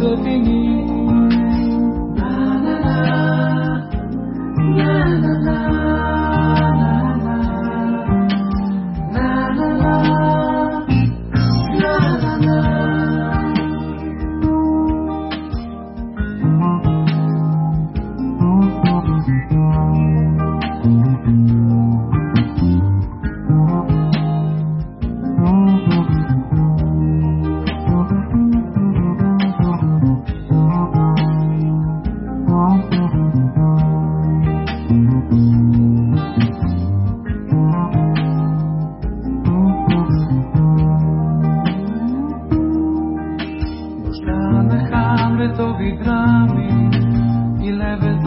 的秘密。to be i lebe